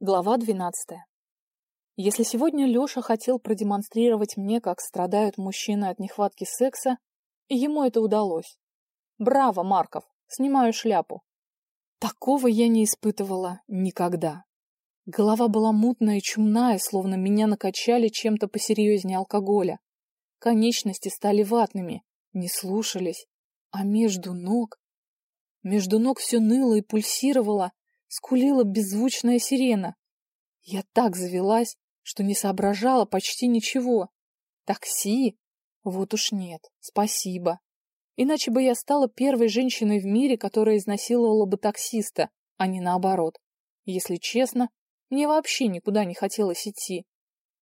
Глава 12. Если сегодня Лёша хотел продемонстрировать мне, как страдают мужчины от нехватки секса, ему это удалось. Браво, Марков, снимаю шляпу. Такого я не испытывала никогда. Голова была мутная и чумная, словно меня накачали чем-то посерьезнее алкоголя. Конечности стали ватными, не слушались, а между ног... Между ног все ныло и пульсировало, скулила беззвучная сирена. Я так завелась, что не соображала почти ничего. Такси? Вот уж нет, спасибо. Иначе бы я стала первой женщиной в мире, которая изнасиловала бы таксиста, а не наоборот. Если честно, мне вообще никуда не хотелось идти.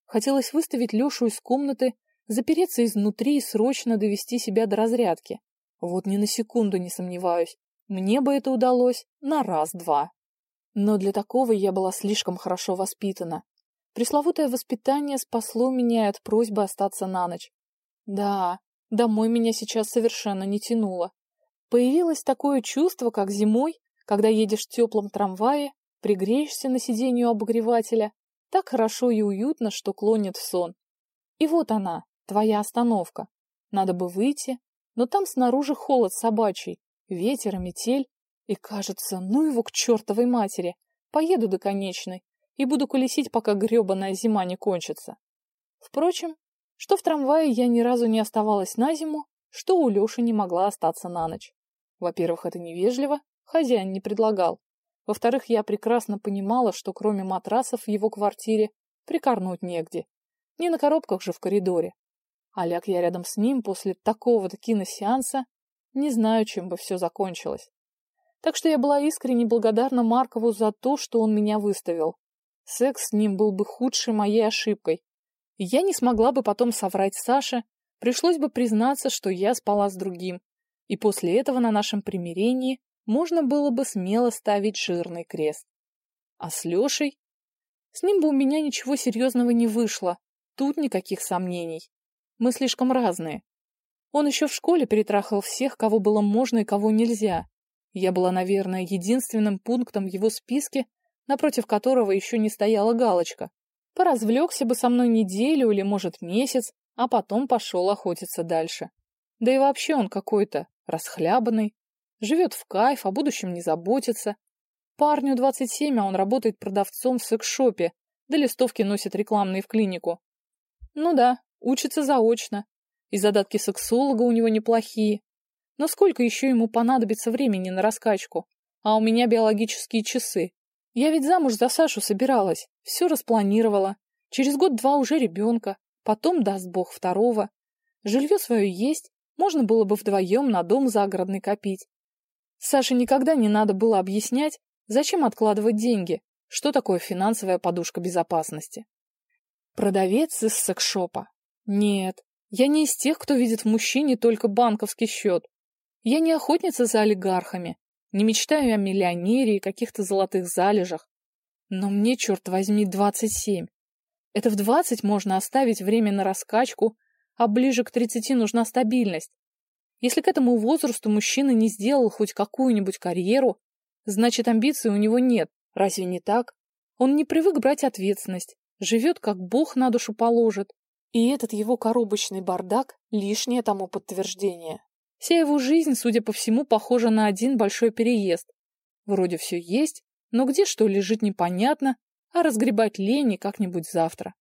Хотелось выставить Лешу из комнаты, запереться изнутри и срочно довести себя до разрядки. Вот ни на секунду не сомневаюсь, мне бы это удалось на раз-два. Но для такого я была слишком хорошо воспитана. Пресловутое воспитание спасло меня от просьбы остаться на ночь. Да, домой меня сейчас совершенно не тянуло. Появилось такое чувство, как зимой, когда едешь в теплом трамвае, пригреешься на сиденье обогревателя, так хорошо и уютно, что клонит в сон. И вот она, твоя остановка. Надо бы выйти, но там снаружи холод собачий, ветер и метель, и кажется, ну его к чертовой матери, поеду до конечной и буду колесить, пока гребаная зима не кончится. Впрочем, что в трамвае я ни разу не оставалась на зиму, что у Леши не могла остаться на ночь. Во-первых, это невежливо, хозяин не предлагал. Во-вторых, я прекрасно понимала, что кроме матрасов в его квартире прикорнуть негде. Не на коробках же в коридоре. А ляг я рядом с ним после такого-то киносеанса, не знаю, чем бы все закончилось. Так что я была искренне благодарна Маркову за то, что он меня выставил. Секс с ним был бы худшей моей ошибкой. Я не смогла бы потом соврать Саше, пришлось бы признаться, что я спала с другим. И после этого на нашем примирении можно было бы смело ставить жирный крест. А с Лешей? С ним бы у меня ничего серьезного не вышло. Тут никаких сомнений. Мы слишком разные. Он еще в школе перетрахал всех, кого было можно и кого нельзя. Я была, наверное, единственным пунктом в его списке, напротив которого еще не стояла галочка. Поразвлекся бы со мной неделю или, может, месяц, а потом пошел охотиться дальше. Да и вообще он какой-то расхлябанный, живет в кайф, о будущем не заботится. Парню 27, а он работает продавцом в секс-шопе, да листовки носит рекламные в клинику. Ну да, учится заочно, и задатки сексолога у него неплохие, но сколько еще ему понадобится времени на раскачку? А у меня биологические часы. Я ведь замуж за Сашу собиралась, все распланировала. Через год-два уже ребенка, потом даст бог второго. Жилье свое есть, можно было бы вдвоем на дом загородный копить. Саше никогда не надо было объяснять, зачем откладывать деньги, что такое финансовая подушка безопасности. Продавец из секшопа. Нет, я не из тех, кто видит в мужчине только банковский счет. Я не охотница за олигархами, не мечтаю о миллионере и каких-то золотых залежах. Но мне, черт возьми, двадцать семь. Это в двадцать можно оставить время на раскачку, а ближе к тридцати нужна стабильность. Если к этому возрасту мужчина не сделал хоть какую-нибудь карьеру, значит амбиций у него нет. Разве не так? Он не привык брать ответственность, живет как бог на душу положит. И этот его коробочный бардак – лишнее тому подтверждение. Вся его жизнь, судя по всему, похожа на один большой переезд. Вроде все есть, но где что лежит непонятно, а разгребать лень как-нибудь завтра.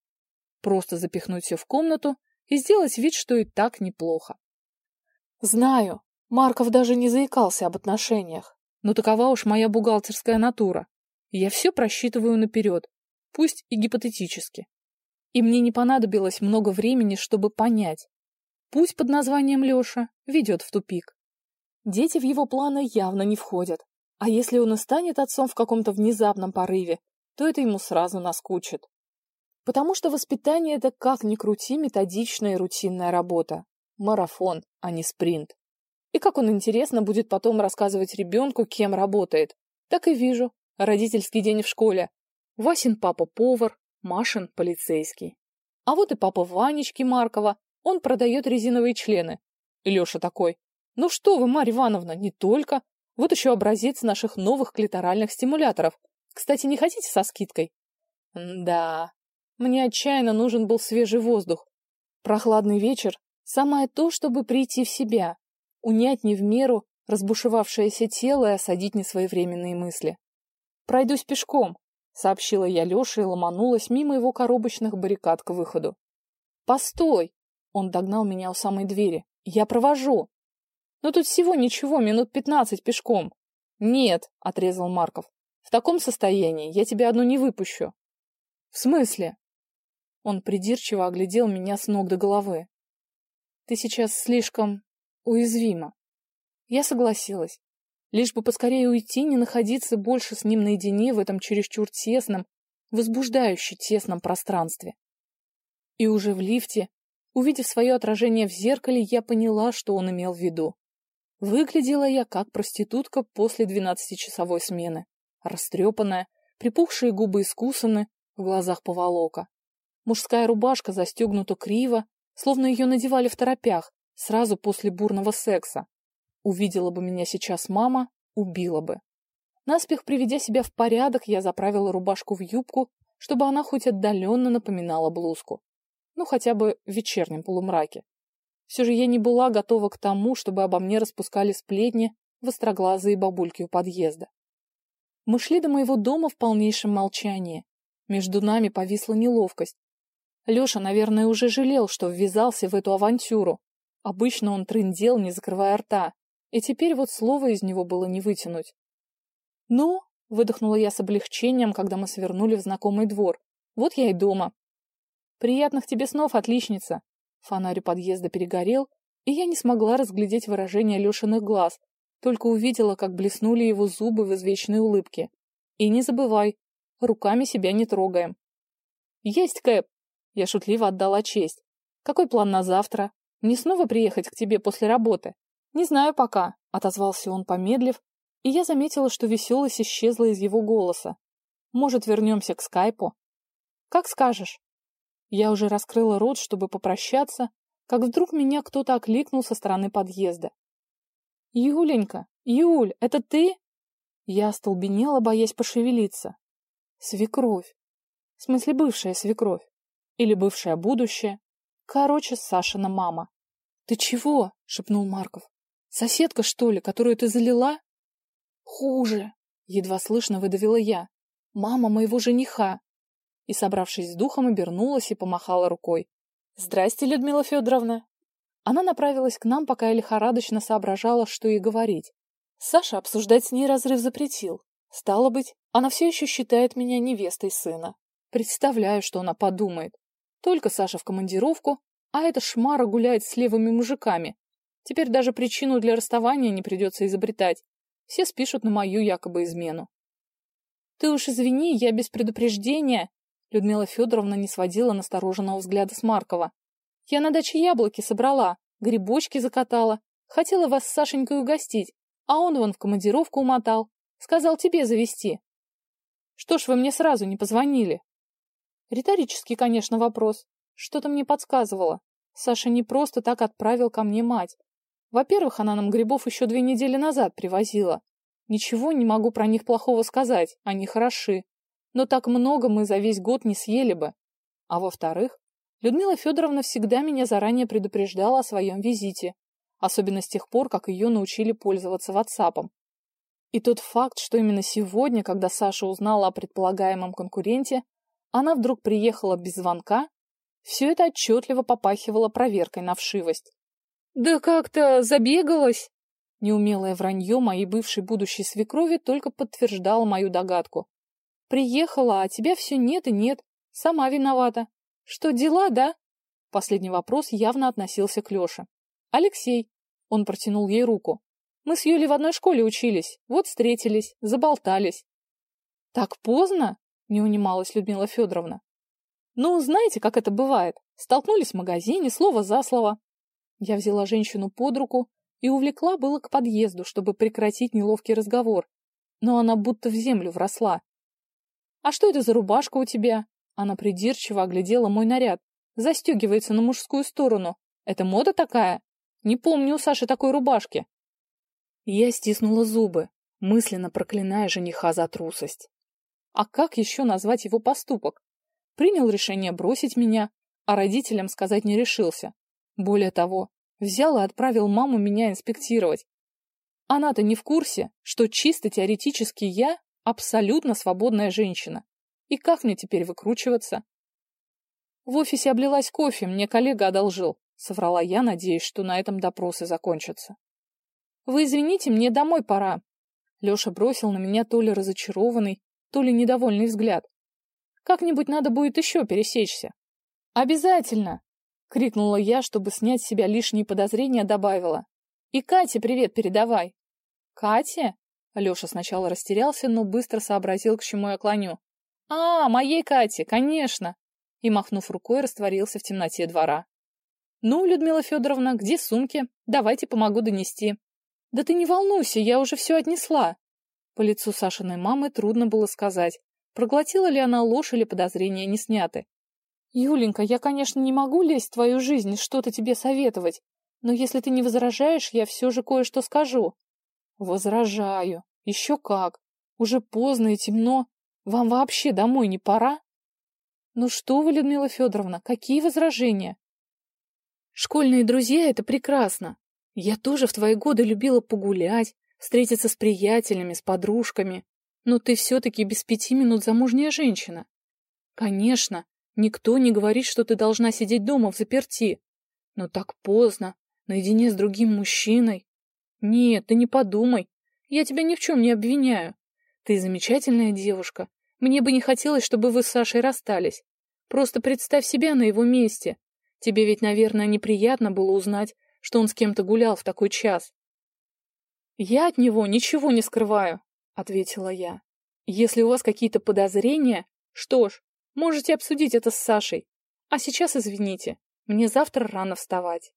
Просто запихнуть все в комнату и сделать вид, что и так неплохо. Знаю, Марков даже не заикался об отношениях, но такова уж моя бухгалтерская натура. Я все просчитываю наперед, пусть и гипотетически. И мне не понадобилось много времени, чтобы понять, Путь под названием Леша ведет в тупик. Дети в его планы явно не входят. А если он и станет отцом в каком-то внезапном порыве, то это ему сразу наскучит. Потому что воспитание — это как ни крути методичная и рутинная работа. Марафон, а не спринт. И как он интересно будет потом рассказывать ребенку, кем работает. Так и вижу. Родительский день в школе. Васин папа повар, Машин полицейский. А вот и папа Ванечки Маркова, он продает резиновые члены. И Леша такой, ну что вы, Марья Ивановна, не только. Вот еще образец наших новых клиторальных стимуляторов. Кстати, не хотите со скидкой? Да, мне отчаянно нужен был свежий воздух. Прохладный вечер — самое то, чтобы прийти в себя, унять не в меру разбушевавшееся тело и осадить несвоевременные мысли. «Пройдусь пешком», — сообщила я Лёше и ломанулась мимо его коробочных баррикад к выходу. «Постой!» — он догнал меня у самой двери. «Я провожу!» «Но тут всего ничего, минут пятнадцать пешком». «Нет», — отрезал Марков. «В таком состоянии я тебя одну не выпущу». «В смысле?» Он придирчиво оглядел меня с ног до головы. «Ты сейчас слишком уязвима». Я согласилась. Лишь бы поскорее уйти, не находиться больше с ним наедине в этом чересчур тесном, возбуждающе тесном пространстве. И уже в лифте, увидев свое отражение в зеркале, я поняла, что он имел в виду. Выглядела я как проститутка после двенадцатичасовой смены. Растрепанная, припухшие губы искусаны, в глазах поволока. Мужская рубашка застегнута криво, словно ее надевали в торопях, сразу после бурного секса. Увидела бы меня сейчас мама, убила бы. Наспех приведя себя в порядок, я заправила рубашку в юбку, чтобы она хоть отдаленно напоминала блузку. Ну, хотя бы в вечернем полумраке. Все же я не была готова к тому, чтобы обо мне распускали сплетни востроглазые бабульки у подъезда. Мы шли до моего дома в полнейшем молчании. Между нами повисла неловкость. Леша, наверное, уже жалел, что ввязался в эту авантюру. Обычно он трындел, не закрывая рта. И теперь вот слова из него было не вытянуть. «Ну?» — выдохнула я с облегчением, когда мы свернули в знакомый двор. «Вот я и дома». «Приятных тебе снов, отличница!» Фонарь подъезда перегорел, и я не смогла разглядеть выражение Лешиных глаз, только увидела, как блеснули его зубы в извечной улыбке. «И не забывай, руками себя не трогаем». «Есть, Кэп!» Я шутливо отдала честь. «Какой план на завтра? Не снова приехать к тебе после работы?» «Не знаю пока», — отозвался он, помедлив, и я заметила, что веселость исчезла из его голоса. «Может, вернемся к скайпу?» «Как скажешь». Я уже раскрыла рот, чтобы попрощаться, как вдруг меня кто-то окликнул со стороны подъезда. «Юленька! Юль, это ты?» Я остолбенела, боясь пошевелиться. Свекровь. В смысле, бывшая свекровь. Или бывшая будущее. Короче, Сашина мама. «Ты чего?» — шепнул Марков. Соседка, что ли, которую ты залила? Хуже, едва слышно выдавила я. Мама моего жениха. И, собравшись с духом, обернулась и помахала рукой. Здрасте, Людмила Федоровна. Она направилась к нам, пока я лихорадочно соображала, что ей говорить. Саша обсуждать с ней разрыв запретил. Стало быть, она все еще считает меня невестой сына. Представляю, что она подумает. Только Саша в командировку, а эта шмара гуляет с левыми мужиками, Теперь даже причину для расставания не придется изобретать. Все спишут на мою якобы измену. Ты уж извини, я без предупреждения. Людмила Федоровна не сводила настороженного взгляда с Маркова. Я на даче яблоки собрала, грибочки закатала. Хотела вас с Сашенькой угостить, а он вон в командировку умотал. Сказал тебе завести. Что ж вы мне сразу не позвонили? Риторический, конечно, вопрос. Что-то мне подсказывало. Саша не просто так отправил ко мне мать. Во-первых, она нам грибов еще две недели назад привозила. Ничего не могу про них плохого сказать, они хороши. Но так много мы за весь год не съели бы. А во-вторых, Людмила Федоровна всегда меня заранее предупреждала о своем визите, особенно с тех пор, как ее научили пользоваться WhatsApp. И тот факт, что именно сегодня, когда Саша узнала о предполагаемом конкуренте, она вдруг приехала без звонка, все это отчетливо попахивало проверкой на вшивость. Да как-то забегалась. Неумелое вранье моей бывшей будущей свекрови только подтверждало мою догадку. Приехала, а тебя все нет и нет. Сама виновата. Что, дела, да? Последний вопрос явно относился к Леше. Алексей. Он протянул ей руку. Мы с Юлей в одной школе учились. Вот встретились, заболтались. Так поздно? Не унималась Людмила Федоровна. Ну, знаете, как это бывает. Столкнулись в магазине, слово за слово. Я взяла женщину под руку и увлекла было к подъезду, чтобы прекратить неловкий разговор. Но она будто в землю вросла. «А что это за рубашка у тебя?» Она придирчиво оглядела мой наряд. Застегивается на мужскую сторону. Это мода такая? Не помню у Саши такой рубашки. Я стиснула зубы, мысленно проклиная жениха за трусость. А как еще назвать его поступок? Принял решение бросить меня, а родителям сказать не решился. Более того, взял и отправил маму меня инспектировать. Она-то не в курсе, что чисто теоретически я абсолютно свободная женщина. И как мне теперь выкручиваться? В офисе облилась кофе, мне коллега одолжил. Соврала я, надеясь, что на этом допросы закончатся. «Вы извините, мне домой пора». Леша бросил на меня то ли разочарованный, то ли недовольный взгляд. «Как-нибудь надо будет еще пересечься». «Обязательно!» — крикнула я, чтобы снять с себя лишние подозрения, добавила. «И Кате привет передавай». «Кате?» Леша сначала растерялся, но быстро сообразил, к чему я клоню. «А, моей Кате, конечно!» И, махнув рукой, растворился в темноте двора. «Ну, Людмила Федоровна, где сумки? Давайте помогу донести». «Да ты не волнуйся, я уже все отнесла». По лицу Сашиной мамы трудно было сказать, проглотила ли она ложь или подозрения не сняты. «Юленька, я, конечно, не могу лезть в твою жизнь и что-то тебе советовать, но если ты не возражаешь, я все же кое-что скажу». «Возражаю. Еще как. Уже поздно и темно. Вам вообще домой не пора?» «Ну что вы, Людмила Федоровна, какие возражения?» Школьные друзья — это прекрасно. Я тоже в твои годы любила погулять, встретиться с приятелями, с подружками. Но ты все-таки без пяти минут замужняя женщина. Конечно, никто не говорит, что ты должна сидеть дома в заперти. Но так поздно, наедине с другим мужчиной. Нет, ты не подумай. Я тебя ни в чем не обвиняю. Ты замечательная девушка. Мне бы не хотелось, чтобы вы с Сашей расстались. Просто представь себя на его месте. Тебе ведь, наверное, неприятно было узнать, что он с кем-то гулял в такой час. «Я от него ничего не скрываю», — ответила я. «Если у вас какие-то подозрения, что ж, можете обсудить это с Сашей. А сейчас извините, мне завтра рано вставать».